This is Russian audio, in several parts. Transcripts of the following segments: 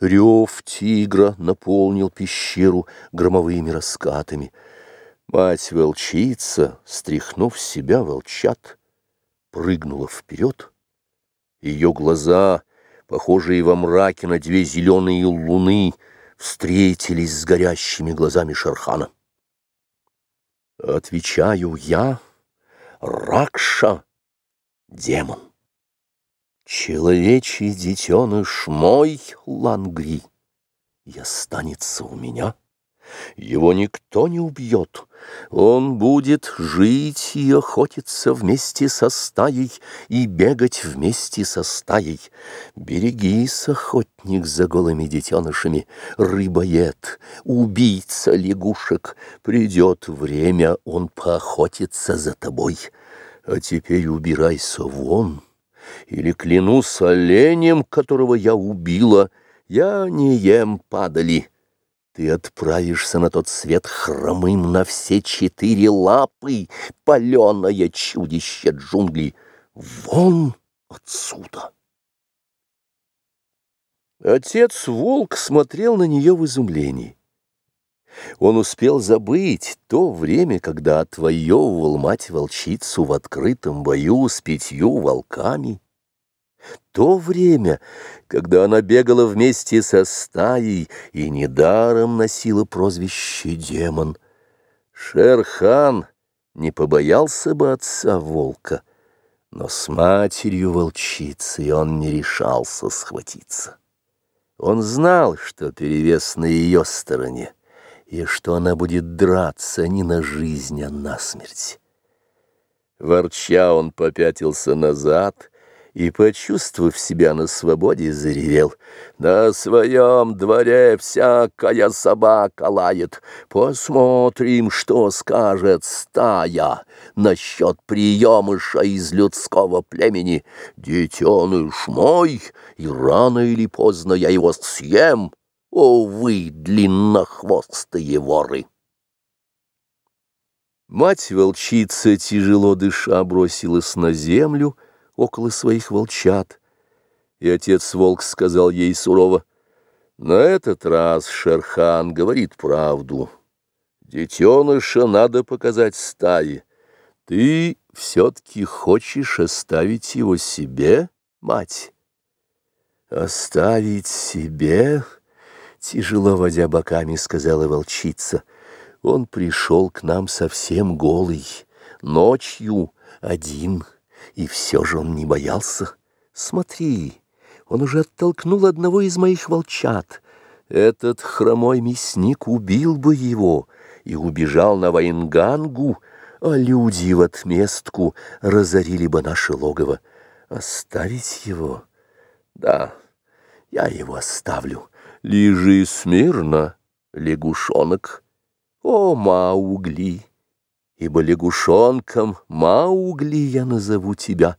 Рев тигра наполнил пещеру громовыми раскатами. Мать-волчица, стряхнув себя волчат, прыгнула вперед. Ее глаза, похожие во мраке на две зеленые луны, встретились с горящими глазами Шерхана. Отвечаю я, Ракша, демон. Человечий детеныш мой, Лангри, и останется у меня. Его никто не убьет. Он будет жить и охотиться вместе со стаей и бегать вместе со стаей. Берегись, охотник за голыми детенышами, рыбоед, убийца лягушек. Придет время, он поохотится за тобой. А теперь убирайся вон или клянусь оленем, которого я убила, я не ем падали. Ты отправишься на тот свет хромым на все четыре лапы, паленое чудище джунглей. Вон отсюда! Отец-волк смотрел на нее в изумлении. Он успел забыть то время, когда отвоевывал мать-волчицу в открытом бою с пятью волками, то время, когда она бегала вместе со стаей и недаром носила прозвище «демон». Шерхан не побоялся бы отца волка, но с матерью волчицы он не решался схватиться. Он знал, что перевес на ее стороне, и что она будет драться не на жизнь, а на смерть. Ворча он попятился назад — и, почувствовав себя на свободе, заревел. «На своем дворе всякая собака лает. Посмотрим, что скажет стая насчет приемыша из людского племени. Детеныш мой, и рано или поздно я его съем. О, вы, длиннохвостые воры!» Мать-волчица, тяжело дыша, бросилась на землю, около своих волчат. И отец-волк сказал ей сурово, «На этот раз Шерхан говорит правду. Детеныша надо показать стае. Ты все-таки хочешь оставить его себе, мать?» «Оставить себе?» — тяжело водя боками, сказала волчица. «Он пришел к нам совсем голый, ночью один». И все же он не боялся. Смотри, он уже оттолкнул одного из моих волчат. Этот хромой мясник убил бы его и убежал на Ваенгангу, а люди в отместку разорили бы наше логово. Оставить его? Да, я его оставлю. Лежи смирно, лягушонок. О, Маугли! Ибо лягушонком Маугли я назову тебя.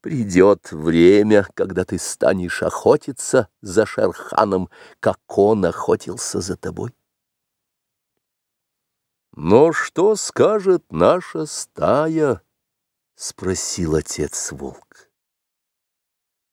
Придет время, когда ты станешь охотиться за Шерханом, как он охотился за тобой. «Но что скажет наша стая?» — спросил отец-волк.